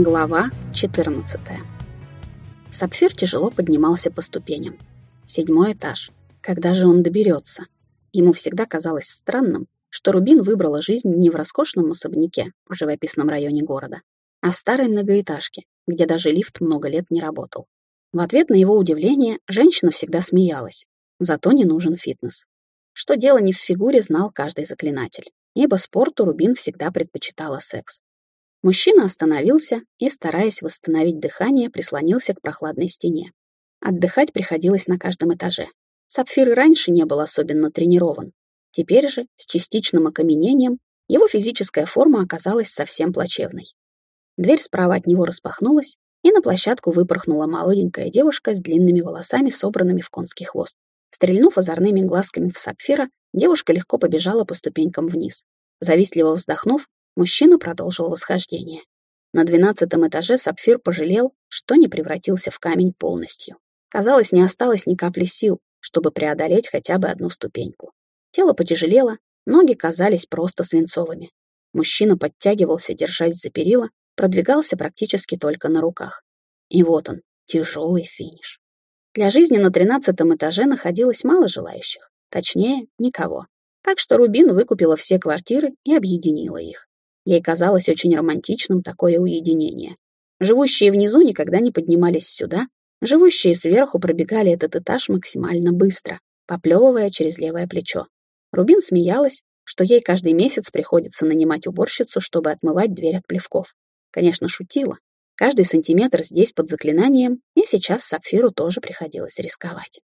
Глава 14. Сапфир тяжело поднимался по ступеням. Седьмой этаж. Когда же он доберется? Ему всегда казалось странным, что Рубин выбрала жизнь не в роскошном особняке в живописном районе города, а в старой многоэтажке, где даже лифт много лет не работал. В ответ на его удивление женщина всегда смеялась. Зато не нужен фитнес. Что дело не в фигуре, знал каждый заклинатель, ибо спорту Рубин всегда предпочитала секс. Мужчина остановился и, стараясь восстановить дыхание, прислонился к прохладной стене. Отдыхать приходилось на каждом этаже. Сапфир и раньше не был особенно тренирован. Теперь же, с частичным окаменением, его физическая форма оказалась совсем плачевной. Дверь справа от него распахнулась, и на площадку выпорхнула молоденькая девушка с длинными волосами, собранными в конский хвост. Стрельнув озорными глазками в сапфира, девушка легко побежала по ступенькам вниз. Завистливо вздохнув, Мужчина продолжил восхождение. На двенадцатом этаже Сапфир пожалел, что не превратился в камень полностью. Казалось, не осталось ни капли сил, чтобы преодолеть хотя бы одну ступеньку. Тело потяжелело, ноги казались просто свинцовыми. Мужчина подтягивался, держась за перила, продвигался практически только на руках. И вот он, тяжелый финиш. Для жизни на тринадцатом этаже находилось мало желающих. Точнее, никого. Так что Рубин выкупила все квартиры и объединила их. Ей казалось очень романтичным такое уединение. Живущие внизу никогда не поднимались сюда, живущие сверху пробегали этот этаж максимально быстро, поплевывая через левое плечо. Рубин смеялась, что ей каждый месяц приходится нанимать уборщицу, чтобы отмывать дверь от плевков. Конечно, шутила. Каждый сантиметр здесь под заклинанием, и сейчас Сапфиру тоже приходилось рисковать.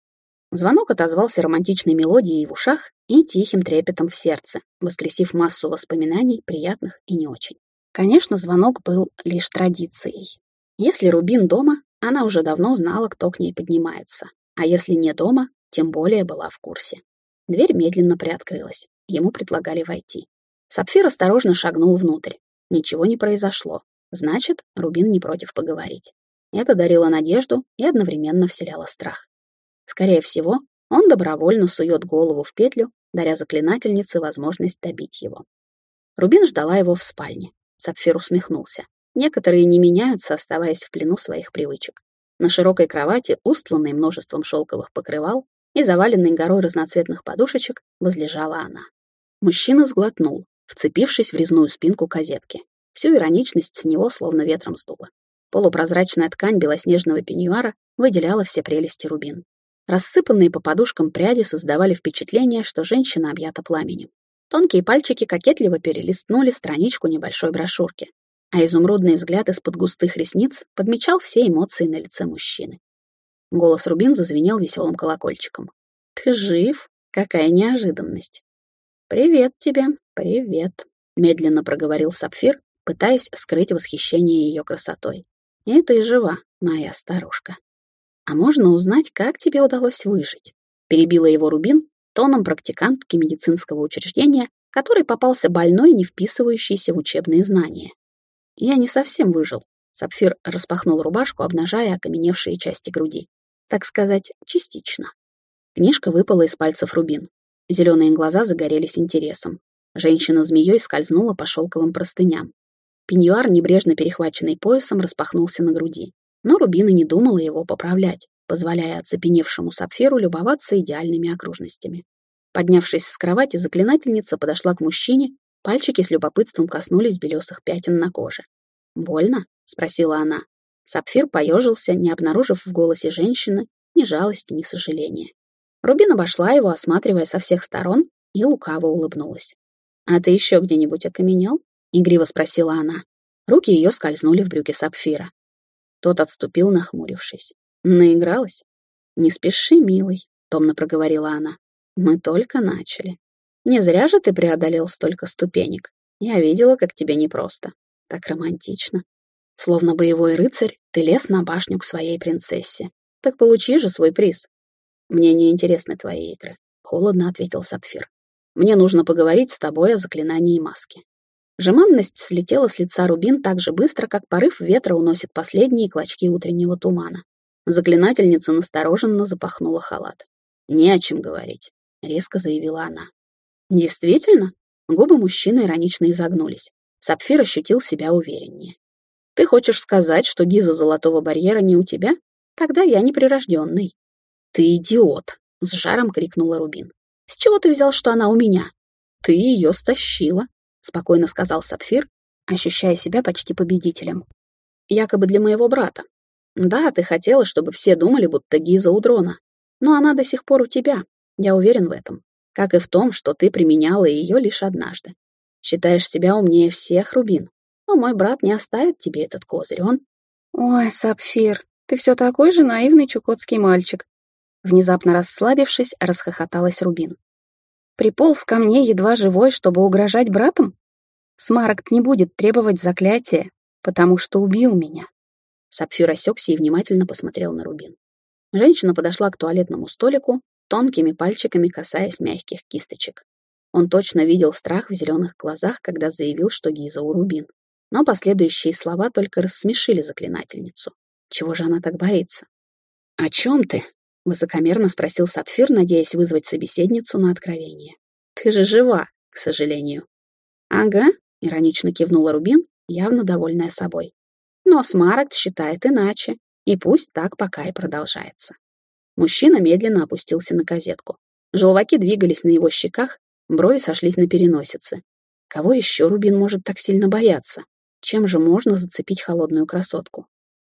Звонок отозвался романтичной мелодией в ушах и тихим трепетом в сердце, воскресив массу воспоминаний, приятных и не очень. Конечно, звонок был лишь традицией. Если Рубин дома, она уже давно знала, кто к ней поднимается. А если не дома, тем более была в курсе. Дверь медленно приоткрылась. Ему предлагали войти. Сапфир осторожно шагнул внутрь. Ничего не произошло. Значит, Рубин не против поговорить. Это дарило надежду и одновременно вселяло страх. Скорее всего, он добровольно сует голову в петлю, даря заклинательнице возможность добить его. Рубин ждала его в спальне. Сапфир усмехнулся. Некоторые не меняются, оставаясь в плену своих привычек. На широкой кровати, устланной множеством шелковых покрывал и заваленной горой разноцветных подушечек, возлежала она. Мужчина сглотнул, вцепившись в резную спинку козетки. Всю ироничность с него словно ветром сдуло. Полупрозрачная ткань белоснежного пеньюара выделяла все прелести рубин. Рассыпанные по подушкам пряди создавали впечатление, что женщина объята пламенем. Тонкие пальчики кокетливо перелистнули страничку небольшой брошюрки, а изумрудный взгляд из-под густых ресниц подмечал все эмоции на лице мужчины. Голос Рубин зазвенел веселым колокольчиком. «Ты жив? Какая неожиданность!» «Привет тебе, привет», — медленно проговорил Сапфир, пытаясь скрыть восхищение ее красотой. «И ты жива, моя старушка». «А можно узнать, как тебе удалось выжить?» Перебила его Рубин тоном практикантки медицинского учреждения, который попался больной, не вписывающийся в учебные знания. «Я не совсем выжил», — Сапфир распахнул рубашку, обнажая окаменевшие части груди. «Так сказать, частично». Книжка выпала из пальцев Рубин. Зеленые глаза загорелись интересом. Женщина змеей скользнула по шелковым простыням. Пеньюар, небрежно перехваченный поясом, распахнулся на груди. Но Рубина не думала его поправлять, позволяя оцепеневшему сапфиру любоваться идеальными окружностями. Поднявшись с кровати, заклинательница подошла к мужчине, пальчики с любопытством коснулись белесых пятен на коже. «Больно?» — спросила она. Сапфир поежился, не обнаружив в голосе женщины ни жалости, ни сожаления. Рубин обошла его, осматривая со всех сторон, и лукаво улыбнулась. «А ты еще где-нибудь окаменел?» — игриво спросила она. Руки ее скользнули в брюки сапфира. Тот отступил, нахмурившись. Наигралась? «Не спеши, милый», — томно проговорила она. «Мы только начали. Не зря же ты преодолел столько ступенек. Я видела, как тебе непросто. Так романтично. Словно боевой рыцарь, ты лез на башню к своей принцессе. Так получи же свой приз. Мне не интересны твои игры», — холодно ответил Сапфир. «Мне нужно поговорить с тобой о заклинании маски». Жеманность слетела с лица Рубин так же быстро, как порыв ветра уносит последние клочки утреннего тумана. Заклинательница настороженно запахнула халат. «Не о чем говорить», — резко заявила она. «Действительно?» Губы мужчины иронично изогнулись. Сапфир ощутил себя увереннее. Ты хочешь сказать, что гиза золотого барьера не у тебя? Тогда я неприрожденный. Ты идиот, с жаром крикнула Рубин. С чего ты взял, что она у меня? Ты ее стащила, спокойно сказал Сапфир, ощущая себя почти победителем. Якобы для моего брата. Да, ты хотела, чтобы все думали, будто Гиза у дрона. Но она до сих пор у тебя. Я уверен в этом. Как и в том, что ты применяла ее лишь однажды. Считаешь себя умнее всех, Рубин. Но мой брат не оставит тебе этот козырь, он... Ой, Сапфир, ты все такой же наивный чукотский мальчик. Внезапно расслабившись, расхохоталась Рубин. Приполз ко мне едва живой, чтобы угрожать братом? Смарагд не будет требовать заклятия, потому что убил меня. Сапфир осекся и внимательно посмотрел на Рубин. Женщина подошла к туалетному столику, тонкими пальчиками касаясь мягких кисточек. Он точно видел страх в зеленых глазах, когда заявил, что Гиза у Рубин. Но последующие слова только рассмешили заклинательницу. Чего же она так боится? «О чем ты?» — высокомерно спросил Сапфир, надеясь вызвать собеседницу на откровение. «Ты же жива, к сожалению». «Ага», — иронично кивнула Рубин, явно довольная собой. «Но Смарагд считает иначе, и пусть так пока и продолжается». Мужчина медленно опустился на козетку. Желваки двигались на его щеках, брови сошлись на переносице. Кого еще Рубин может так сильно бояться? Чем же можно зацепить холодную красотку?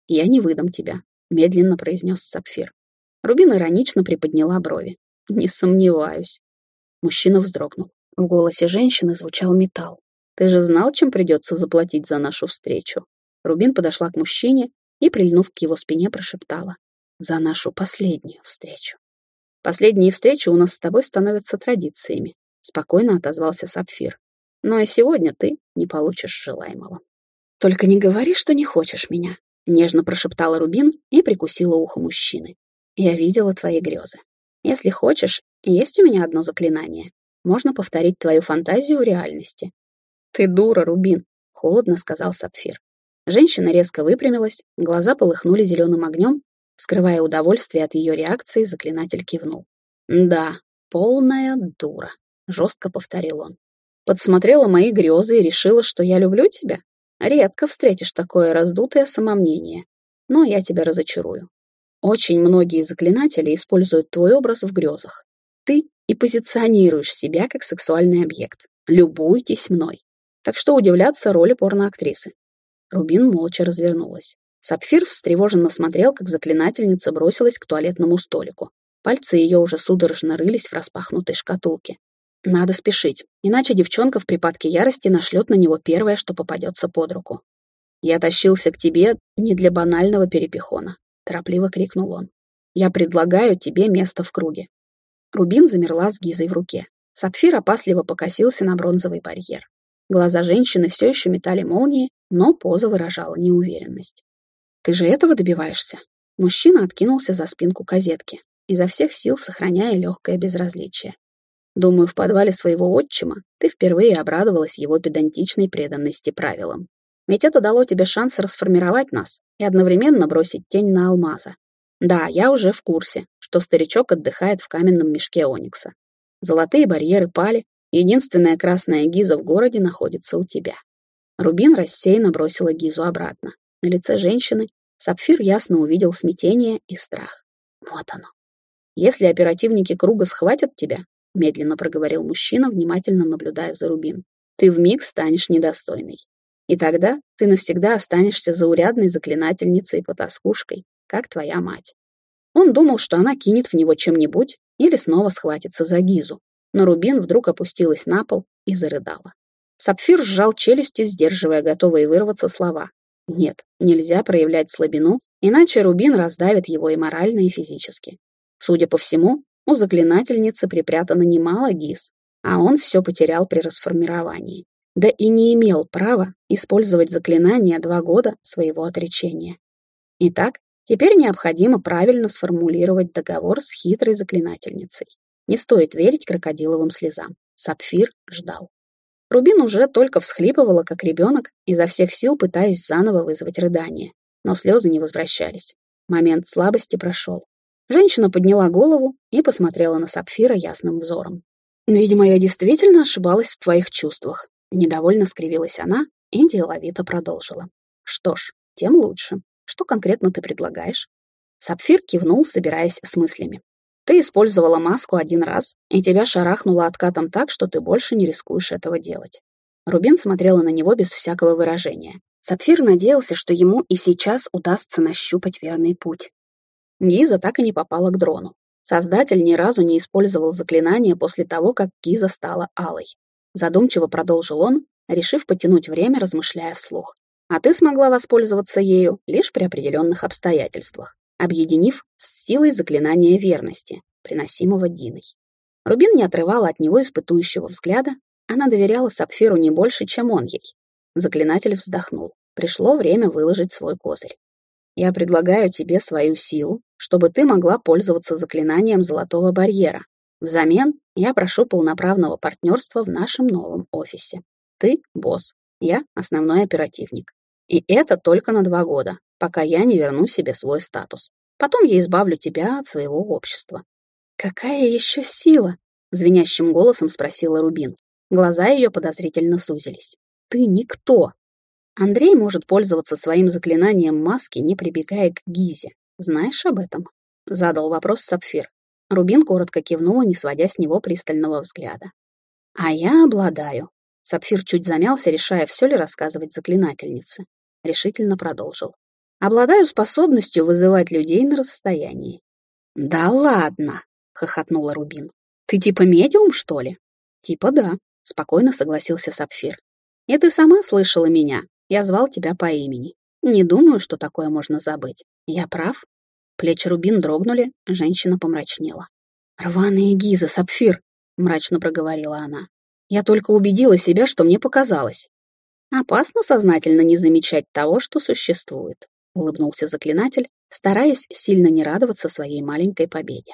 «Я не выдам тебя», — медленно произнес Сапфир. Рубин иронично приподняла брови. «Не сомневаюсь». Мужчина вздрогнул. В голосе женщины звучал металл. «Ты же знал, чем придется заплатить за нашу встречу?» Рубин подошла к мужчине и, прильнув к его спине, прошептала. «За нашу последнюю встречу». «Последние встречи у нас с тобой становятся традициями», — спокойно отозвался Сапфир. «Но и сегодня ты не получишь желаемого». «Только не говори, что не хочешь меня», — нежно прошептала Рубин и прикусила ухо мужчины. «Я видела твои грезы. Если хочешь, есть у меня одно заклинание. Можно повторить твою фантазию в реальности». «Ты дура, Рубин», — холодно сказал Сапфир. Женщина резко выпрямилась, глаза полыхнули зеленым огнем, скрывая удовольствие от ее реакции, заклинатель кивнул. «Да, полная дура», — жестко повторил он. «Подсмотрела мои грезы и решила, что я люблю тебя? Редко встретишь такое раздутое самомнение, но я тебя разочарую. Очень многие заклинатели используют твой образ в грезах. Ты и позиционируешь себя как сексуальный объект. Любуйтесь мной. Так что удивляться роли порноактрисы. Рубин молча развернулась. Сапфир встревоженно смотрел, как заклинательница бросилась к туалетному столику. Пальцы ее уже судорожно рылись в распахнутой шкатулке. Надо спешить, иначе девчонка в припадке ярости нашлет на него первое, что попадется под руку. «Я тащился к тебе не для банального перепихона», — торопливо крикнул он. «Я предлагаю тебе место в круге». Рубин замерла с Гизой в руке. Сапфир опасливо покосился на бронзовый барьер. Глаза женщины все еще метали молнии, но поза выражала неуверенность. «Ты же этого добиваешься?» Мужчина откинулся за спинку козетки, изо всех сил сохраняя легкое безразличие. Думаю, в подвале своего отчима ты впервые обрадовалась его педантичной преданности правилам. Ведь это дало тебе шанс расформировать нас и одновременно бросить тень на алмаза. Да, я уже в курсе, что старичок отдыхает в каменном мешке Оникса. Золотые барьеры пали, единственная красная гиза в городе находится у тебя. Рубин рассеянно бросила гизу обратно. На лице женщины Сапфир ясно увидел смятение и страх. Вот оно. Если оперативники круга схватят тебя, медленно проговорил мужчина, внимательно наблюдая за Рубин. Ты вмиг станешь недостойной. И тогда ты навсегда останешься заурядной заклинательницей и потаскушкой, как твоя мать. Он думал, что она кинет в него чем-нибудь или снова схватится за Гизу, но Рубин вдруг опустилась на пол и зарыдала. Сапфир сжал челюсти, сдерживая готовые вырваться слова. Нет, нельзя проявлять слабину, иначе Рубин раздавит его и морально, и физически. Судя по всему, у заклинательницы припрятано немало гиз, а он все потерял при расформировании. Да и не имел права использовать заклинание два года своего отречения. Итак, теперь необходимо правильно сформулировать договор с хитрой заклинательницей. Не стоит верить крокодиловым слезам. Сапфир ждал. Рубин уже только всхлипывала, как ребенок, изо всех сил пытаясь заново вызвать рыдание. Но слезы не возвращались. Момент слабости прошел. Женщина подняла голову и посмотрела на Сапфира ясным взором. «Видимо, я действительно ошибалась в твоих чувствах», — недовольно скривилась она и деловито продолжила. «Что ж, тем лучше. Что конкретно ты предлагаешь? Сапфир кивнул, собираясь с мыслями. Ты использовала маску один раз, и тебя шарахнуло откатом так, что ты больше не рискуешь этого делать. Рубин смотрела на него без всякого выражения. Сапфир надеялся, что ему и сейчас удастся нащупать верный путь. Гиза так и не попала к дрону. Создатель ни разу не использовал заклинание после того, как Гиза стала алой. Задумчиво продолжил он, решив потянуть время, размышляя вслух. А ты смогла воспользоваться ею лишь при определенных обстоятельствах объединив с силой заклинания верности, приносимого Диной. Рубин не отрывала от него испытующего взгляда, она доверяла Сапфиру не больше, чем он ей. Заклинатель вздохнул. Пришло время выложить свой козырь. Я предлагаю тебе свою силу, чтобы ты могла пользоваться заклинанием Золотого барьера. Взамен я прошу полноправного партнерства в нашем новом офисе. Ты — босс, я — основной оперативник. И это только на два года пока я не верну себе свой статус. Потом я избавлю тебя от своего общества». «Какая еще сила?» — звенящим голосом спросила Рубин. Глаза ее подозрительно сузились. «Ты никто!» Андрей может пользоваться своим заклинанием маски, не прибегая к Гизе. Знаешь об этом? Задал вопрос Сапфир. Рубин коротко кивнула, не сводя с него пристального взгляда. А я обладаю. Сапфир чуть замялся, решая, все ли рассказывать заклинательнице. Решительно продолжил. Обладаю способностью вызывать людей на расстоянии. «Да ладно!» — хохотнула Рубин. «Ты типа медиум, что ли?» «Типа да», — спокойно согласился Сапфир. «И ты сама слышала меня. Я звал тебя по имени. Не думаю, что такое можно забыть. Я прав?» Плечи Рубин дрогнули, женщина помрачнела. «Рваные гизы, Сапфир!» — мрачно проговорила она. «Я только убедила себя, что мне показалось. Опасно сознательно не замечать того, что существует улыбнулся заклинатель, стараясь сильно не радоваться своей маленькой победе.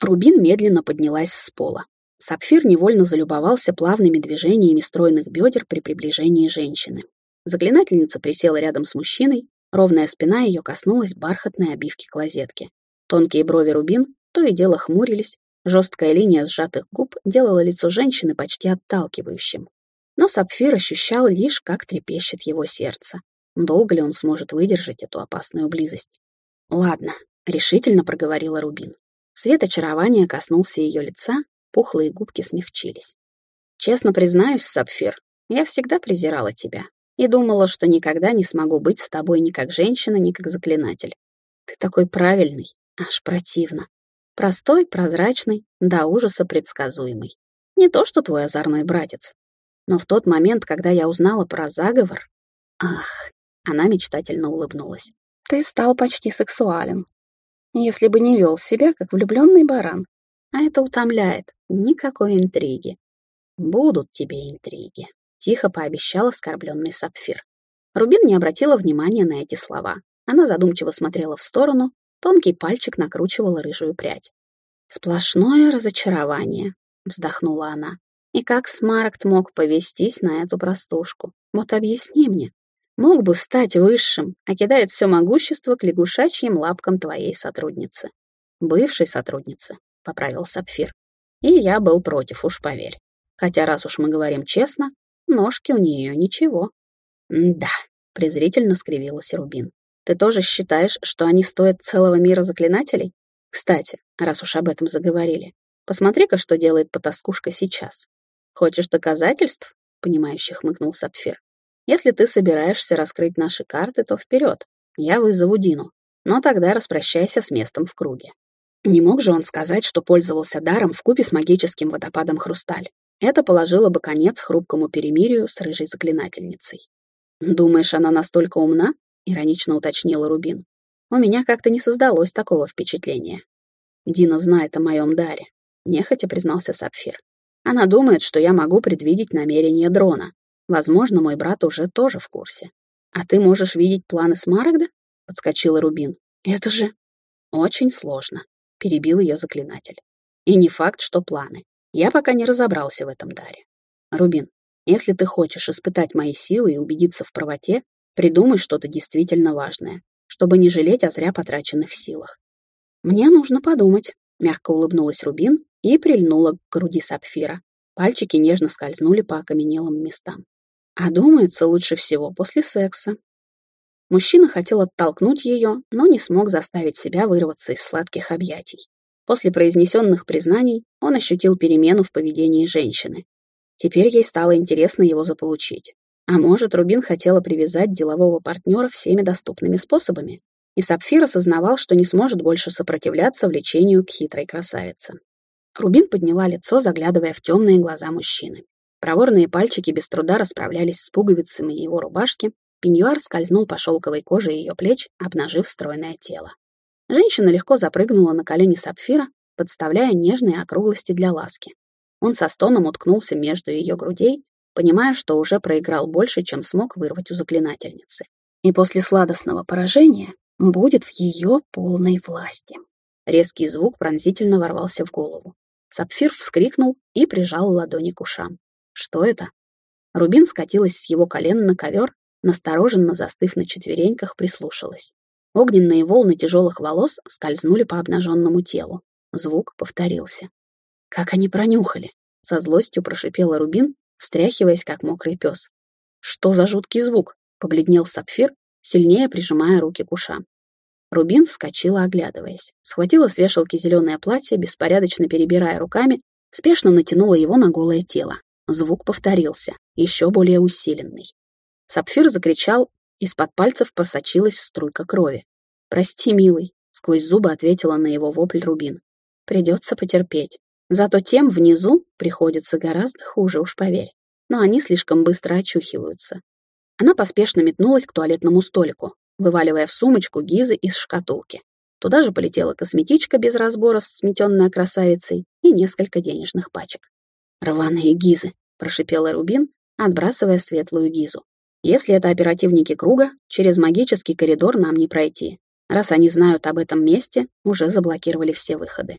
Рубин медленно поднялась с пола. Сапфир невольно залюбовался плавными движениями стройных бедер при приближении женщины. Заклинательница присела рядом с мужчиной, ровная спина ее коснулась бархатной обивки клозетки. Тонкие брови Рубин то и дело хмурились, жесткая линия сжатых губ делала лицо женщины почти отталкивающим. Но Сапфир ощущал лишь, как трепещет его сердце, Долго ли он сможет выдержать эту опасную близость? «Ладно», — решительно проговорила Рубин. Свет очарования коснулся ее лица, пухлые губки смягчились. «Честно признаюсь, Сапфир, я всегда презирала тебя и думала, что никогда не смогу быть с тобой ни как женщина, ни как заклинатель. Ты такой правильный, аж противно. Простой, прозрачный, до ужаса предсказуемый. Не то, что твой озорной братец. Но в тот момент, когда я узнала про заговор... Ах, она мечтательно улыбнулась. «Ты стал почти сексуален. Если бы не вел себя, как влюбленный баран. А это утомляет. Никакой интриги. Будут тебе интриги», — тихо пообещал оскорбленный сапфир. Рубин не обратила внимания на эти слова. Она задумчиво смотрела в сторону, тонкий пальчик накручивал рыжую прядь. «Сплошное разочарование», — вздохнула она. «И как Смарагд мог повестись на эту простушку? Вот объясни мне, Мог бы стать высшим, а кидает все могущество к лягушачьим лапкам твоей сотрудницы. Бывшей сотрудницы, — поправил Сапфир. И я был против, уж поверь. Хотя, раз уж мы говорим честно, ножки у нее ничего. «Да», — презрительно скривилась Рубин. «Ты тоже считаешь, что они стоят целого мира заклинателей? Кстати, раз уж об этом заговорили, посмотри-ка, что делает потаскушка сейчас. Хочешь доказательств?» — понимающе хмыкнул Сапфир. Если ты собираешься раскрыть наши карты, то вперед. Я вызову Дину. Но тогда распрощайся с местом в круге. Не мог же он сказать, что пользовался даром в купе с магическим водопадом Хрусталь. Это положило бы конец хрупкому перемирию с рыжей заклинательницей. «Думаешь, она настолько умна?» — иронично уточнила Рубин. «У меня как-то не создалось такого впечатления. Дина знает о моем даре», — нехотя признался Сапфир. «Она думает, что я могу предвидеть намерения дрона, Возможно, мой брат уже тоже в курсе. А ты можешь видеть планы Смарагда? Подскочила Рубин. Это же очень сложно, перебил ее заклинатель. И не факт, что планы. Я пока не разобрался в этом даре. Рубин, если ты хочешь испытать мои силы и убедиться в правоте, придумай что-то действительно важное, чтобы не жалеть о зря потраченных силах. Мне нужно подумать, мягко улыбнулась Рубин и прильнула к груди сапфира. Пальчики нежно скользнули по окаменелым местам. А думается лучше всего после секса. Мужчина хотел оттолкнуть ее, но не смог заставить себя вырваться из сладких объятий. После произнесенных признаний он ощутил перемену в поведении женщины. Теперь ей стало интересно его заполучить. А может, Рубин хотела привязать делового партнера всеми доступными способами? И Сапфир осознавал, что не сможет больше сопротивляться влечению к хитрой красавице. Рубин подняла лицо, заглядывая в темные глаза мужчины. Проворные пальчики без труда расправлялись с пуговицами его рубашки, пеньюар скользнул по шелковой коже ее плеч, обнажив стройное тело. Женщина легко запрыгнула на колени Сапфира, подставляя нежные округлости для ласки. Он со стоном уткнулся между ее грудей, понимая, что уже проиграл больше, чем смог вырвать у заклинательницы. И после сладостного поражения будет в ее полной власти. Резкий звук пронзительно ворвался в голову. Сапфир вскрикнул и прижал ладони к ушам. Что это? Рубин скатилась с его колен на ковер, настороженно застыв на четвереньках, прислушалась. Огненные волны тяжелых волос скользнули по обнаженному телу. Звук повторился. «Как они пронюхали!» — со злостью прошипела Рубин, встряхиваясь, как мокрый пес. «Что за жуткий звук?» — побледнел Сапфир, сильнее прижимая руки к ушам. Рубин вскочила, оглядываясь. Схватила с вешалки зеленое платье, беспорядочно перебирая руками, спешно натянула его на голое тело. Звук повторился, еще более усиленный. Сапфир закричал, из-под пальцев просочилась струйка крови. «Прости, милый», — сквозь зубы ответила на его вопль Рубин. «Придется потерпеть. Зато тем внизу приходится гораздо хуже, уж поверь. Но они слишком быстро очухиваются». Она поспешно метнулась к туалетному столику, вываливая в сумочку гизы из шкатулки. Туда же полетела косметичка без разбора, сметенная красавицей, и несколько денежных пачек. «Рваные гизы», — прошипела Рубин, отбрасывая светлую гизу. «Если это оперативники круга, через магический коридор нам не пройти. Раз они знают об этом месте, уже заблокировали все выходы».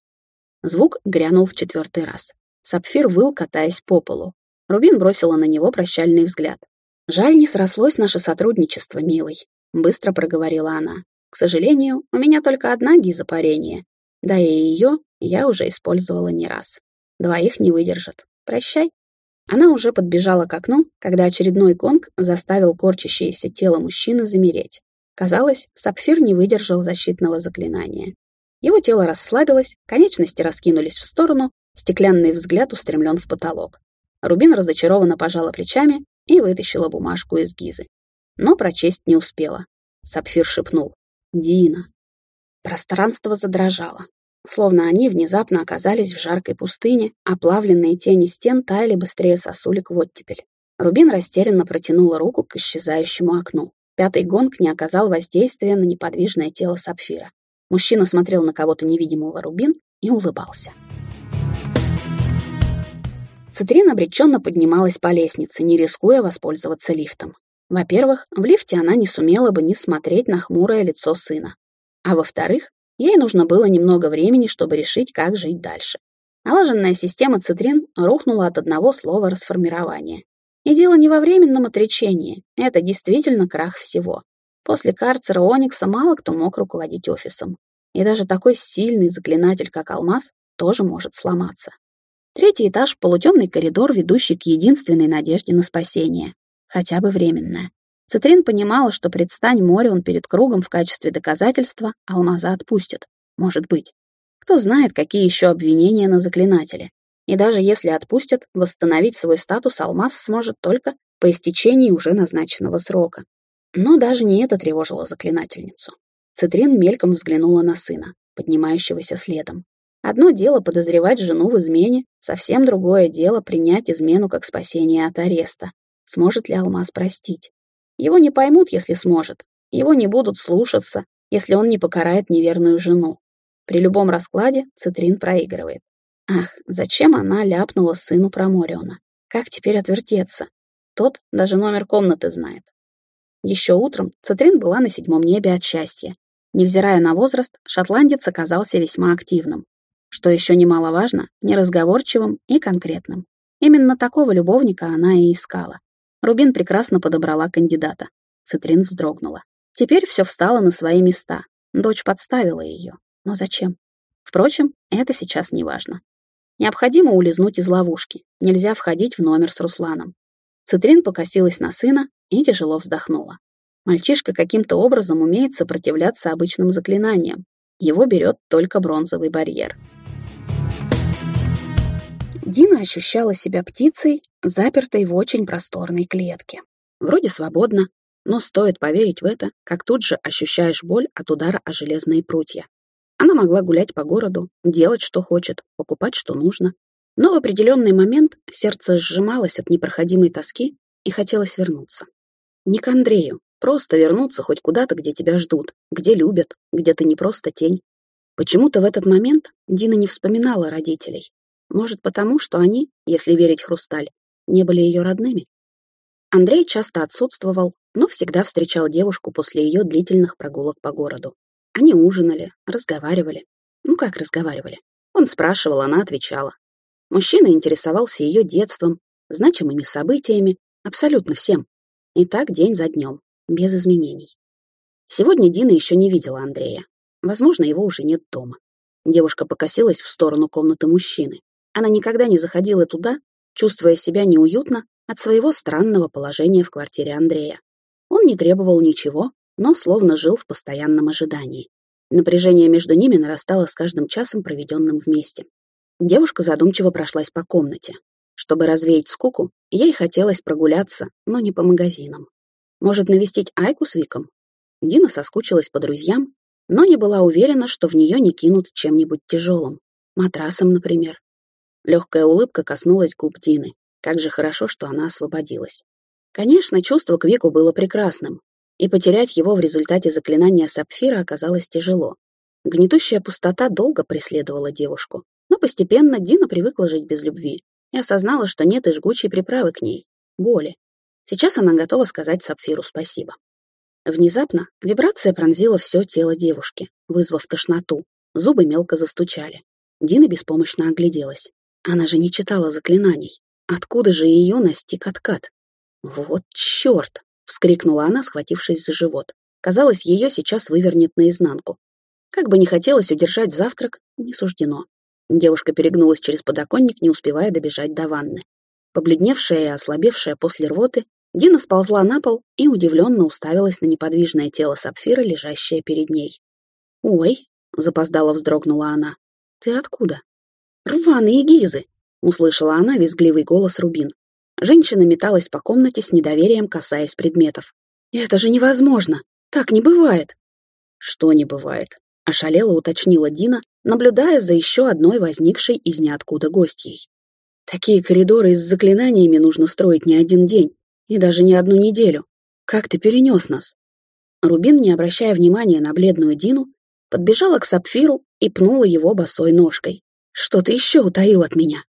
Звук грянул в четвертый раз. Сапфир выл, катаясь по полу. Рубин бросила на него прощальный взгляд. «Жаль, не срослось наше сотрудничество, милый», — быстро проговорила она. «К сожалению, у меня только одна гиза парения. Да и ее я уже использовала не раз. Двоих не выдержат. Прощай. Она уже подбежала к окну, когда очередной гонг заставил корчащееся тело мужчины замереть. Казалось, Сапфир не выдержал защитного заклинания. Его тело расслабилось, конечности раскинулись в сторону, стеклянный взгляд устремлен в потолок. Рубин разочарованно пожала плечами и вытащила бумажку из гизы. Но прочесть не успела. Сапфир шепнул. «Дина». Пространство задрожало словно они внезапно оказались в жаркой пустыне, а плавленные тени стен таяли быстрее сосулек в оттепель. Рубин растерянно протянула руку к исчезающему окну. Пятый гонг не оказал воздействия на неподвижное тело Сапфира. Мужчина смотрел на кого-то невидимого Рубин и улыбался. Цитрин обреченно поднималась по лестнице, не рискуя воспользоваться лифтом. Во-первых, в лифте она не сумела бы не смотреть на хмурое лицо сына. А во-вторых, Ей нужно было немного времени, чтобы решить, как жить дальше. Налаженная система цитрин рухнула от одного слова расформирования. И дело не во временном отречении, это действительно крах всего. После карцера Оникса мало кто мог руководить офисом. И даже такой сильный заклинатель, как Алмаз, тоже может сломаться. Третий этаж — полутемный коридор, ведущий к единственной надежде на спасение. Хотя бы временное. Цитрин понимала, что предстань море он перед кругом в качестве доказательства, алмаза отпустят. Может быть. Кто знает, какие еще обвинения на заклинателе. И даже если отпустят, восстановить свой статус алмаз сможет только по истечении уже назначенного срока. Но даже не это тревожило заклинательницу. Цитрин мельком взглянула на сына, поднимающегося следом. Одно дело подозревать жену в измене, совсем другое дело принять измену как спасение от ареста. Сможет ли Алмаз простить? Его не поймут, если сможет. Его не будут слушаться, если он не покарает неверную жену. При любом раскладе Цитрин проигрывает. Ах, зачем она ляпнула сыну про Мориона? Как теперь отвертеться? Тот даже номер комнаты знает. Еще утром Цитрин была на седьмом небе от счастья. Невзирая на возраст, шотландец оказался весьма активным. Что еще немаловажно, неразговорчивым и конкретным. Именно такого любовника она и искала. Рубин прекрасно подобрала кандидата. Цитрин вздрогнула. Теперь все встало на свои места. Дочь подставила ее. Но зачем? Впрочем, это сейчас не важно. Необходимо улизнуть из ловушки. Нельзя входить в номер с Русланом. Цитрин покосилась на сына и тяжело вздохнула. Мальчишка каким-то образом умеет сопротивляться обычным заклинаниям. Его берет только бронзовый барьер. Дина ощущала себя птицей, запертой в очень просторной клетке. Вроде свободно, но стоит поверить в это, как тут же ощущаешь боль от удара о железные прутья. Она могла гулять по городу, делать, что хочет, покупать, что нужно. Но в определенный момент сердце сжималось от непроходимой тоски и хотелось вернуться. Не к Андрею, просто вернуться хоть куда-то, где тебя ждут, где любят, где ты не просто тень. Почему-то в этот момент Дина не вспоминала родителей, может, потому, что они, если верить Хрусталь, не были ее родными? Андрей часто отсутствовал, но всегда встречал девушку после ее длительных прогулок по городу. Они ужинали, разговаривали. Ну как разговаривали? Он спрашивал, она отвечала. Мужчина интересовался ее детством, значимыми событиями, абсолютно всем. И так день за днем, без изменений. Сегодня Дина еще не видела Андрея. Возможно, его уже нет дома. Девушка покосилась в сторону комнаты мужчины. Она никогда не заходила туда, чувствуя себя неуютно от своего странного положения в квартире Андрея. Он не требовал ничего, но словно жил в постоянном ожидании. Напряжение между ними нарастало с каждым часом, проведенным вместе. Девушка задумчиво прошлась по комнате. Чтобы развеять скуку, ей хотелось прогуляться, но не по магазинам. Может, навестить Айку с Виком? Дина соскучилась по друзьям, но не была уверена, что в нее не кинут чем-нибудь тяжелым. Матрасом, например. Легкая улыбка коснулась губ Дины. Как же хорошо, что она освободилась. Конечно, чувство к Вику было прекрасным, и потерять его в результате заклинания сапфира оказалось тяжело. Гнетущая пустота долго преследовала девушку, но постепенно Дина привыкла жить без любви и осознала, что нет и жгучей приправы к ней — боли. Сейчас она готова сказать Сапфиру спасибо. Внезапно вибрация пронзила все тело девушки, вызвав тошноту. Зубы мелко застучали. Дина беспомощно огляделась. Она же не читала заклинаний. Откуда же ее настиг откат? «Вот черт!» — вскрикнула она, схватившись за живот. Казалось, ее сейчас вывернет наизнанку. Как бы не хотелось удержать завтрак, не суждено. Девушка перегнулась через подоконник, не успевая добежать до ванны. Побледневшая и ослабевшая после рвоты, Дина сползла на пол и удивленно уставилась на неподвижное тело сапфира, лежащее перед ней. «Ой!» — запоздало вздрогнула она. «Ты откуда?» «Рваные гизы!» — услышала она визгливый голос Рубин. Женщина металась по комнате с недоверием, касаясь предметов. «Это же невозможно! Так не бывает!» «Что не бывает?» — ошалела уточнила Дина, наблюдая за еще одной возникшей из ниоткуда гостьей. «Такие коридоры с заклинаниями нужно строить не один день и даже не одну неделю. Как ты перенес нас?» Рубин, не обращая внимания на бледную Дину, подбежала к Сапфиру и пнула его босой ножкой. Что ты еще утаил от меня?»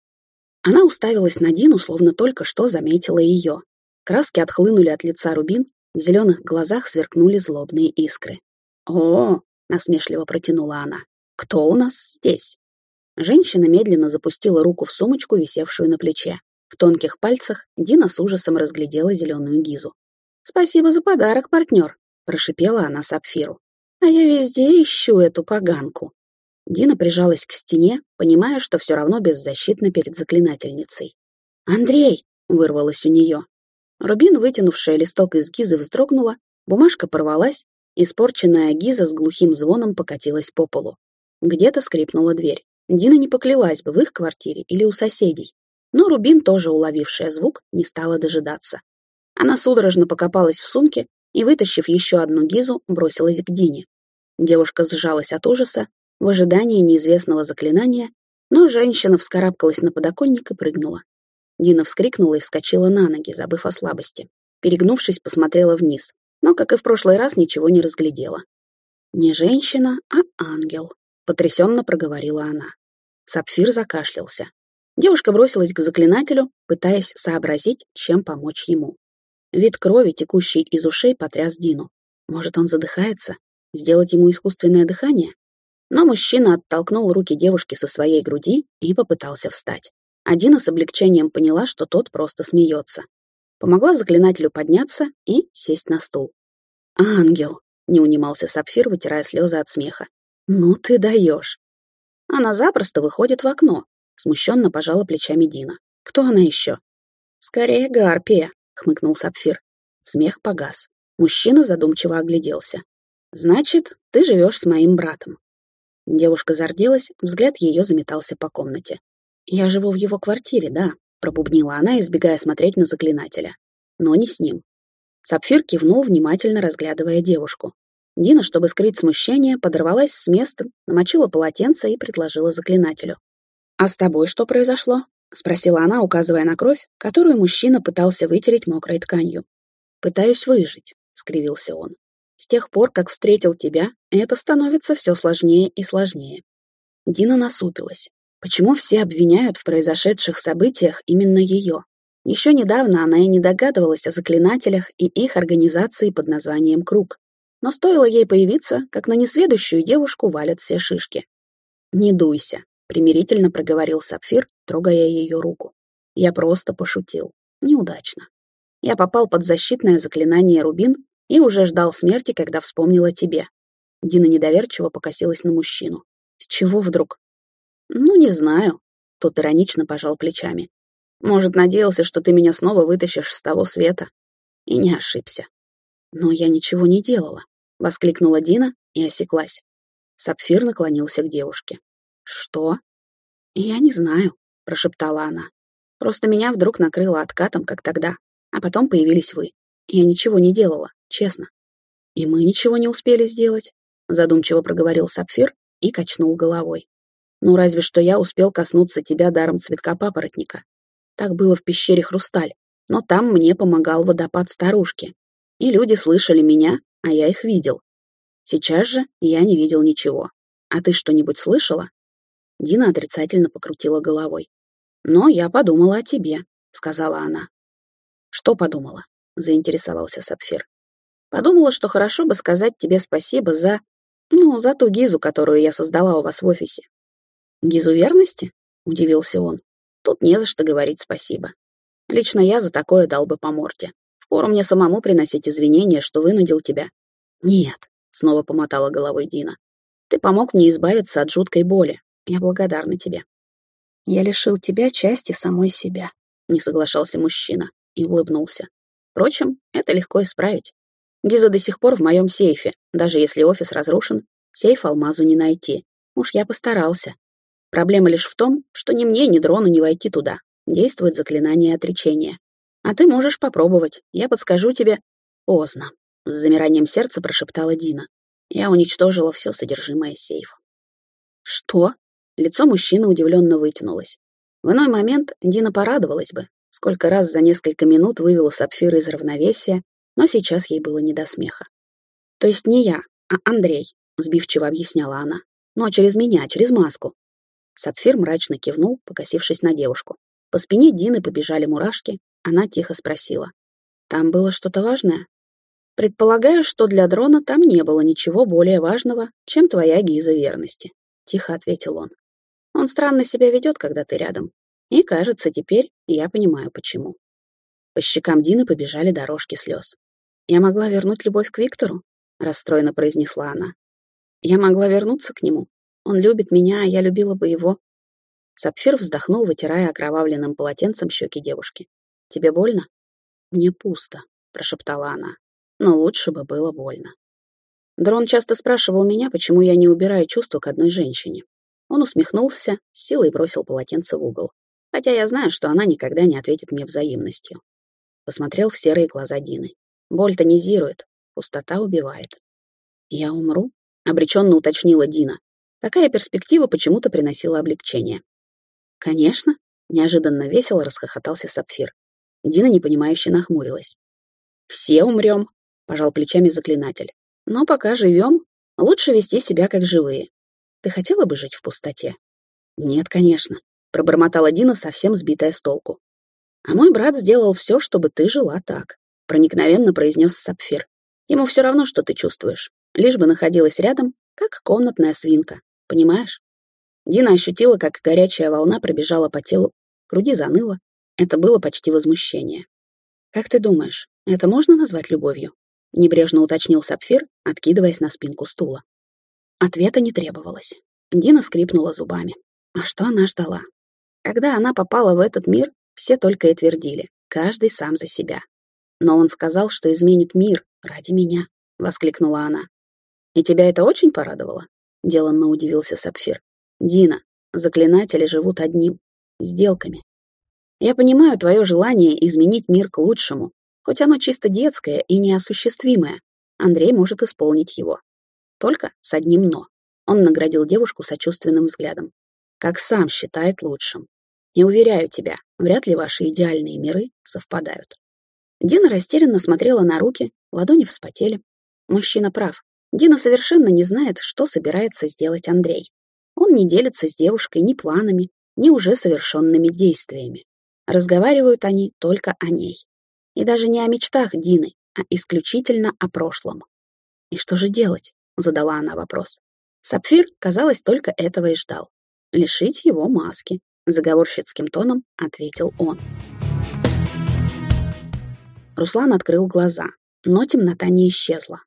Она уставилась на Дину, словно только что заметила ее. Краски отхлынули от лица Рубин, в зеленых глазах сверкнули злобные искры. «О!» — насмешливо протянула она. «Кто у нас здесь?» Женщина медленно запустила руку в сумочку, висевшую на плече. В тонких пальцах Дина с ужасом разглядела зеленую гизу. «Спасибо за подарок, партнер», — прошипела она Сапфиру. «А я везде ищу эту поганку». Дина прижалась к стене, понимая, что все равно беззащитна перед заклинательницей. «Андрей!» — вырвалось у нее. Рубин, вытянувшая листок из гизы, вздрогнула, бумажка порвалась, испорченная гиза с глухим звоном покатилась по полу. Где-то скрипнула дверь. Дина не поклялась бы в их квартире или у соседей. Но Рубин, тоже уловившая звук, не стала дожидаться. Она судорожно покопалась в сумке и, вытащив еще одну гизу, бросилась к Дине. Девушка сжалась от ужаса, в ожидании неизвестного заклинания, но женщина вскарабкалась на подоконник и прыгнула. Дина вскрикнула и вскочила на ноги, забыв о слабости. Перегнувшись, посмотрела вниз, но, как и в прошлый раз, ничего не разглядела. «Не женщина, а ангел», — потрясенно проговорила она. Сапфир закашлялся. Девушка бросилась к заклинателю, пытаясь сообразить, чем помочь ему. Вид крови, текущей из ушей, потряс Дину. Может, он задыхается? Сделать ему искусственное дыхание? Но мужчина оттолкнул руки девушки со своей груди и попытался встать. Адина с облегчением поняла, что тот просто смеется. Помогла заклинателю подняться и сесть на стул. «Ангел!» — не унимался Сапфир, вытирая слезы от смеха. «Ну ты даешь!» Она запросто выходит в окно, смущенно пожала плечами Дина. «Кто она еще?» «Скорее Гарпия», — хмыкнул Сапфир. Смех погас. Мужчина задумчиво огляделся. «Значит, ты живешь с моим братом». Девушка зарделась, взгляд ее заметался по комнате. «Я живу в его квартире, да», — пробубнила она, избегая смотреть на заклинателя. «Но не с ним». Сапфир кивнул, внимательно разглядывая девушку. Дина, чтобы скрыть смущение, подорвалась с места, намочила полотенце и предложила заклинателю. «А с тобой что произошло?» — спросила она, указывая на кровь, которую мужчина пытался вытереть мокрой тканью. «Пытаюсь выжить», — скривился он. «С тех пор, как встретил тебя, это становится все сложнее и сложнее». Дина насупилась. Почему все обвиняют в произошедших событиях именно ее? Еще недавно она и не догадывалась о заклинателях и их организации под названием «Круг». Но стоило ей появиться, как на несведущую девушку валят все шишки. «Не дуйся», — примирительно проговорил Сапфир, трогая ее руку. «Я просто пошутил. Неудачно. Я попал под защитное заклинание Рубин и уже ждал смерти, когда вспомнил о тебе». Дина недоверчиво покосилась на мужчину. «С чего вдруг?» «Ну, не знаю», — тот иронично пожал плечами. «Может, надеялся, что ты меня снова вытащишь с того света». И не ошибся. Но я ничего не делала. — воскликнула Дина и осеклась. Сапфир наклонился к девушке. «Что?» «Я не знаю», — прошептала она. «Просто меня вдруг накрыло откатом, как тогда, а потом появились вы. Я ничего не делала, честно». «И мы ничего не успели сделать», — задумчиво проговорил Сапфир и качнул головой. «Ну, разве что я успел коснуться тебя даром цветка папоротника. Так было в пещере Хрусталь, но там мне помогал водопад старушки. И люди слышали меня а я их видел. Сейчас же я не видел ничего. А ты что-нибудь слышала? Дина отрицательно покрутила головой. Но я подумала о тебе, сказала она. Что подумала? заинтересовался Сапфир. Подумала, что хорошо бы сказать тебе спасибо за... Ну, за ту гизу, которую я создала у вас в офисе. Гизу верности? Удивился он. Тут не за что говорить спасибо. Лично я за такое дал бы по морде. Впору мне самому приносить извинения, что вынудил тебя. Нет, снова помотала головой Дина. Ты помог мне избавиться от жуткой боли. Я благодарна тебе. Я лишил тебя части самой себя, не соглашался мужчина и улыбнулся. Впрочем, это легко исправить. Гиза до сих пор в моем сейфе. Даже если офис разрушен, сейф алмазу не найти. Уж я постарался. Проблема лишь в том, что ни мне, ни дрону не войти туда. Действует заклинание отречения. А ты можешь попробовать. Я подскажу тебе. Поздно. С замиранием сердца прошептала Дина. Я уничтожила все содержимое сейфа. Что? Лицо мужчины удивленно вытянулось. В иной момент Дина порадовалась бы, сколько раз за несколько минут вывела сапфир из равновесия, но сейчас ей было не до смеха. То есть не я, а Андрей, сбивчиво объясняла она. Но через меня, через маску. Сапфир мрачно кивнул, покосившись на девушку. По спине Дины побежали мурашки, она тихо спросила. «Там было что-то важное?» «Предполагаю, что для дрона там не было ничего более важного, чем твоя гиза верности», — тихо ответил он. «Он странно себя ведет, когда ты рядом. И, кажется, теперь я понимаю, почему». По щекам Дины побежали дорожки слез. «Я могла вернуть любовь к Виктору?» — расстроенно произнесла она. «Я могла вернуться к нему. Он любит меня, а я любила бы его». Сапфир вздохнул, вытирая окровавленным полотенцем щеки девушки. Тебе больно?» «Мне пусто», — прошептала она. «Но лучше бы было больно». Дрон часто спрашивал меня, почему я не убираю чувства к одной женщине. Он усмехнулся, с силой бросил полотенце в угол. Хотя я знаю, что она никогда не ответит мне взаимностью. Посмотрел в серые глаза Дины. Боль тонизирует, пустота убивает. «Я умру?» — обреченно уточнила Дина. Такая перспектива почему-то приносила облегчение. «Конечно», — неожиданно весело расхохотался Сапфир. Дина непонимающе нахмурилась. «Все умрем», — пожал плечами заклинатель. «Но пока живем, лучше вести себя как живые. Ты хотела бы жить в пустоте?» «Нет, конечно», — пробормотала Дина, совсем сбитая с толку. «А мой брат сделал все, чтобы ты жила так», — проникновенно произнес Сапфир. «Ему все равно, что ты чувствуешь, лишь бы находилась рядом, как комнатная свинка, понимаешь?» Дина ощутила, как горячая волна пробежала по телу, груди заныла, это было почти возмущение. «Как ты думаешь, это можно назвать любовью?» — небрежно уточнил Сапфир, откидываясь на спинку стула. Ответа не требовалось. Дина скрипнула зубами. А что она ждала? Когда она попала в этот мир, все только и твердили, каждый сам за себя. Но он сказал, что изменит мир, «Ради меня», — воскликнула она. «И тебя это очень порадовало?» — деланно удивился Сапфир. «Дина, заклинатели живут одним — сделками. Я понимаю твое желание изменить мир к лучшему, хоть оно чисто детское и неосуществимое. Андрей может исполнить его. Только с одним «но». Он наградил девушку сочувственным взглядом. Как сам считает лучшим. И уверяю тебя, вряд ли ваши идеальные миры совпадают. Дина растерянно смотрела на руки, ладони вспотели. Мужчина прав. Дина совершенно не знает, что собирается сделать Андрей. Он не делится с девушкой ни планами, ни уже совершенными действиями. Разговаривают они только о ней. И даже не о мечтах Дины, а исключительно о прошлом. «И что же делать?» — задала она вопрос. Сапфир, казалось, только этого и ждал. Лишить его маски, заговорщицким тоном ответил он. Руслан открыл глаза, но темнота не исчезла.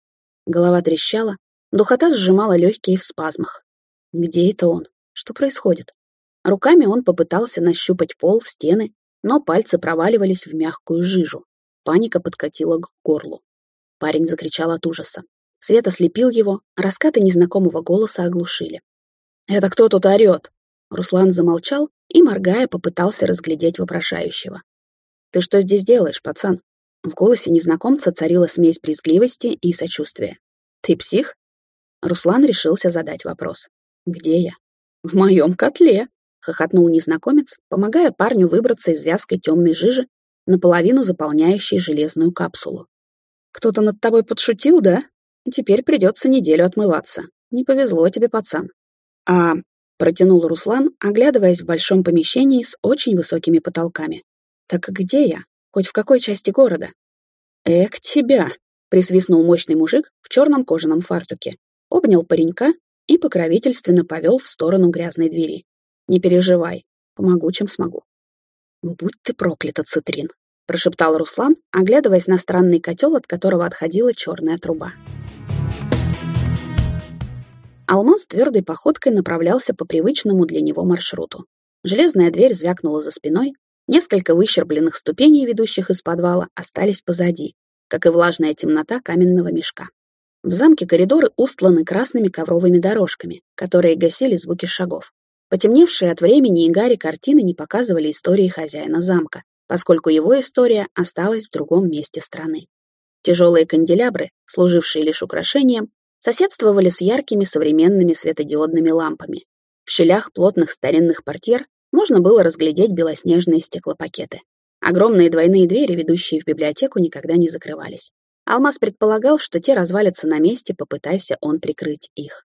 Голова трещала, духота сжимала легкие в спазмах. Где это он? Что происходит? Руками он попытался нащупать пол, стены, но пальцы проваливались в мягкую жижу. Паника подкатила к горлу. Парень закричал от ужаса. Свет ослепил его, раскаты незнакомого голоса оглушили. «Это кто тут орёт?» Руслан замолчал и, моргая, попытался разглядеть вопрошающего. «Ты что здесь делаешь, пацан?» В голосе незнакомца царила смесь брезгливости и сочувствия. «Ты псих?» Руслан решился задать вопрос. «Где я?» «В моем котле», — хохотнул незнакомец, помогая парню выбраться из вязкой темной жижи, наполовину заполняющей железную капсулу. «Кто-то над тобой подшутил, да? Теперь придется неделю отмываться. Не повезло тебе, пацан». «А...» — протянул Руслан, оглядываясь в большом помещении с очень высокими потолками. «Так где я? Хоть в какой части города? Эк тебя! Присвистнул мощный мужик в черном кожаном фартуке. Обнял паренька и покровительственно повел в сторону грязной двери. Не переживай, помогу, чем смогу. Будь ты проклята, Цитрин, прошептал Руслан, оглядываясь на странный котел, от которого отходила черная труба. Алмаз твердой походкой направлялся по привычному для него маршруту. Железная дверь звякнула за спиной, Несколько выщербленных ступеней, ведущих из подвала, остались позади, как и влажная темнота каменного мешка. В замке коридоры устланы красными ковровыми дорожками, которые гасили звуки шагов. Потемневшие от времени и гари картины не показывали истории хозяина замка, поскольку его история осталась в другом месте страны. Тяжелые канделябры, служившие лишь украшением, соседствовали с яркими современными светодиодными лампами. В щелях плотных старинных портьер можно было разглядеть белоснежные стеклопакеты. Огромные двойные двери, ведущие в библиотеку, никогда не закрывались. Алмаз предполагал, что те развалятся на месте, попытайся он прикрыть их.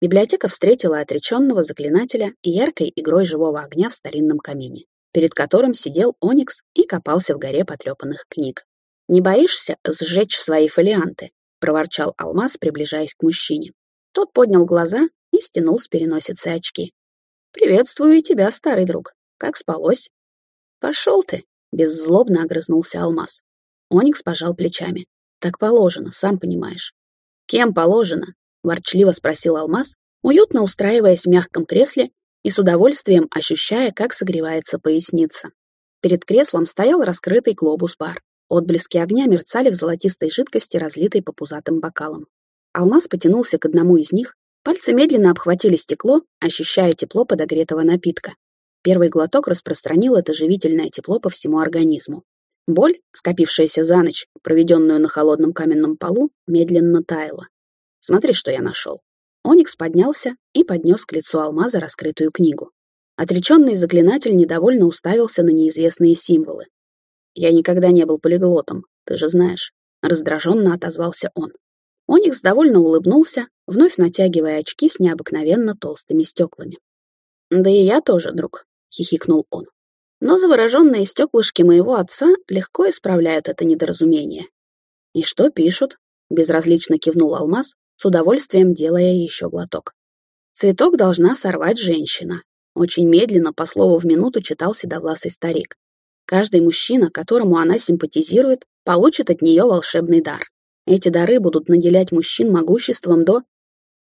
Библиотека встретила отреченного заклинателя яркой игрой живого огня в старинном камине, перед которым сидел Оникс и копался в горе потрепанных книг. «Не боишься сжечь свои фолианты?» — проворчал Алмаз, приближаясь к мужчине. Тот поднял глаза и стянул с переносицы очки. «Приветствую тебя, старый друг. Как спалось?» «Пошел ты!» — беззлобно огрызнулся Алмаз. Оникс пожал плечами. «Так положено, сам понимаешь». «Кем положено?» — ворчливо спросил Алмаз, уютно устраиваясь в мягком кресле и с удовольствием ощущая, как согревается поясница. Перед креслом стоял раскрытый глобус-бар. Отблески огня мерцали в золотистой жидкости, разлитой по пузатым бокалам. Алмаз потянулся к одному из них, Пальцы медленно обхватили стекло, ощущая тепло подогретого напитка. Первый глоток распространил это живительное тепло по всему организму. Боль, скопившаяся за ночь, проведенную на холодном каменном полу, медленно таяла. «Смотри, что я нашел». Оникс поднялся и поднес к лицу алмаза раскрытую книгу. Отреченный заклинатель недовольно уставился на неизвестные символы. «Я никогда не был полиглотом, ты же знаешь», — раздраженно отозвался он. Оникс довольно улыбнулся, вновь натягивая очки с необыкновенно толстыми стеклами. «Да и я тоже, друг», — хихикнул он. «Но завороженные стеклышки моего отца легко исправляют это недоразумение». «И что пишут?» — безразлично кивнул Алмаз, с удовольствием делая еще глоток. «Цветок должна сорвать женщина». Очень медленно, по слову в минуту, читал седовласый старик. Каждый мужчина, которому она симпатизирует, получит от нее волшебный дар. Эти дары будут наделять мужчин могуществом до...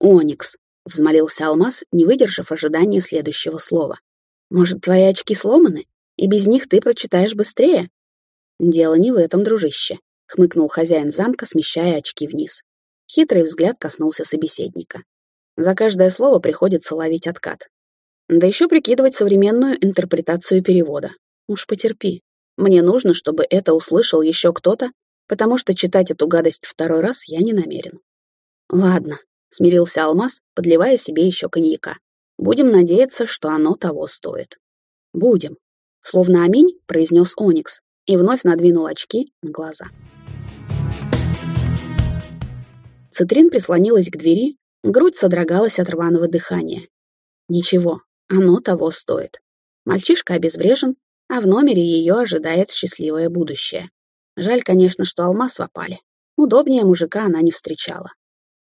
«Оникс», — взмолился Алмаз, не выдержав ожидания следующего слова. «Может, твои очки сломаны, и без них ты прочитаешь быстрее?» «Дело не в этом, дружище», хмыкнул хозяин замка, смещая очки вниз. Хитрый взгляд коснулся собеседника. За каждое слово приходится ловить откат. Да еще прикидывать современную интерпретацию перевода. Уж потерпи. Мне нужно, чтобы это услышал еще кто-то, потому что читать эту гадость второй раз я не намерен. Ладно, смирился Алмаз, подливая себе еще коньяка. Будем надеяться, что оно того стоит. Будем. Словно аминь, произнес Оникс и вновь надвинул очки на глаза. Цитрин прислонилась к двери, грудь содрогалась от рваного дыхания. Ничего, оно того стоит. Мальчишка обезврежен, а в номере ее ожидает счастливое будущее. Жаль, конечно, что алмаз в. Удобнее мужика она не встречала.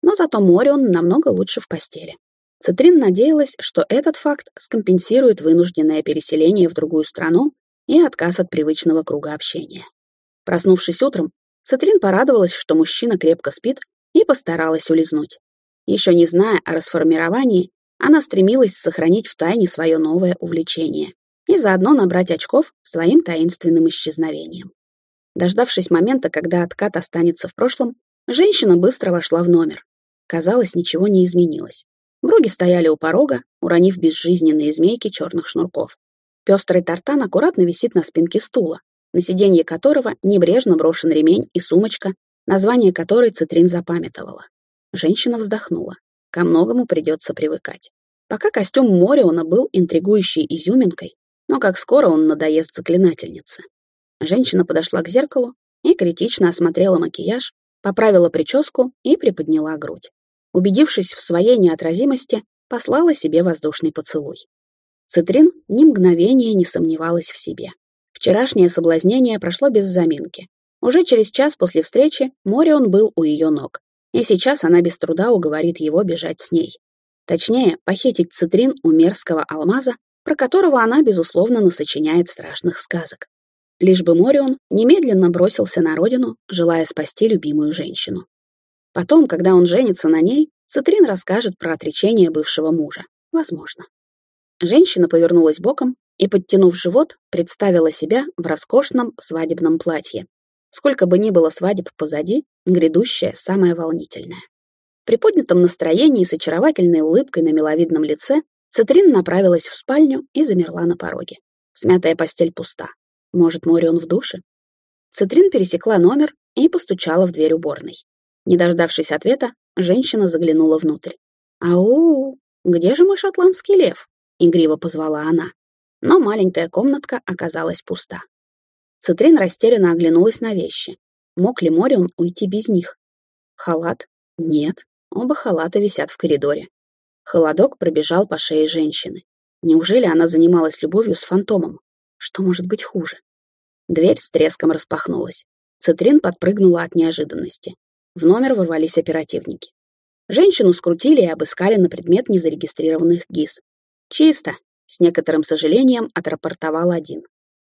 Но зато море он намного лучше в постели. Цитрин надеялась, что этот факт скомпенсирует вынужденное переселение в другую страну и отказ от привычного круга общения. Проснувшись утром, Цитрин порадовалась, что мужчина крепко спит, и постаралась улизнуть. Еще не зная о расформировании, она стремилась сохранить в тайне свое новое увлечение и заодно набрать очков своим таинственным исчезновением. Дождавшись момента, когда откат останется в прошлом, женщина быстро вошла в номер. Казалось, ничего не изменилось. Броги стояли у порога, уронив безжизненные змейки черных шнурков. Пестрый тартан аккуратно висит на спинке стула, на сиденье которого небрежно брошен ремень и сумочка, название которой Цитрин запамятовала. Женщина вздохнула. Ко многому придется привыкать. Пока костюм Мориона был интригующей изюминкой, но как скоро он надоест заклинательнице. Женщина подошла к зеркалу и критично осмотрела макияж, поправила прическу и приподняла грудь. Убедившись в своей неотразимости, послала себе воздушный поцелуй. Цитрин ни мгновения не сомневалась в себе. Вчерашнее соблазнение прошло без заминки. Уже через час после встречи Морион был у ее ног, и сейчас она без труда уговорит его бежать с ней. Точнее, похитить цитрин у мерзкого алмаза, про которого она, безусловно, насочиняет страшных сказок. Лишь бы Морион немедленно бросился на родину, желая спасти любимую женщину. Потом, когда он женится на ней, Цитрин расскажет про отречение бывшего мужа. Возможно. Женщина повернулась боком и, подтянув живот, представила себя в роскошном свадебном платье. Сколько бы ни было свадеб позади, грядущее самое волнительное. При поднятом настроении с очаровательной улыбкой на миловидном лице Цитрин направилась в спальню и замерла на пороге. Смятая постель пуста. Может, море он в душе? Цитрин пересекла номер и постучала в дверь уборной. Не дождавшись ответа, женщина заглянула внутрь. «Ау, где же мой шотландский лев?» — игриво позвала она. Но маленькая комнатка оказалась пуста. Цитрин растерянно оглянулась на вещи. Мог ли Морион уйти без них? Халат? Нет. Оба халата висят в коридоре. Холодок пробежал по шее женщины. Неужели она занималась любовью с фантомом? Что может быть хуже? Дверь с треском распахнулась. Цитрин подпрыгнула от неожиданности. В номер ворвались оперативники. Женщину скрутили и обыскали на предмет незарегистрированных ГИС. «Чисто», — с некоторым сожалением отрапортовал один.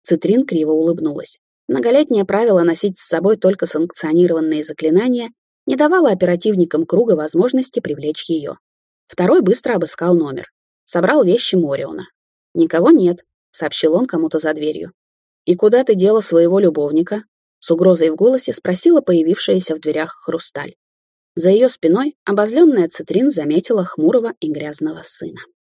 Цитрин криво улыбнулась. Многолетнее правило носить с собой только санкционированные заклинания не давало оперативникам круга возможности привлечь ее. Второй быстро обыскал номер. Собрал вещи Мориона. «Никого нет», — сообщил он кому-то за дверью. «И куда ты дела своего любовника?» С угрозой в голосе спросила появившаяся в дверях хрусталь. За ее спиной обозленная Цитрин заметила хмурого и грязного сына.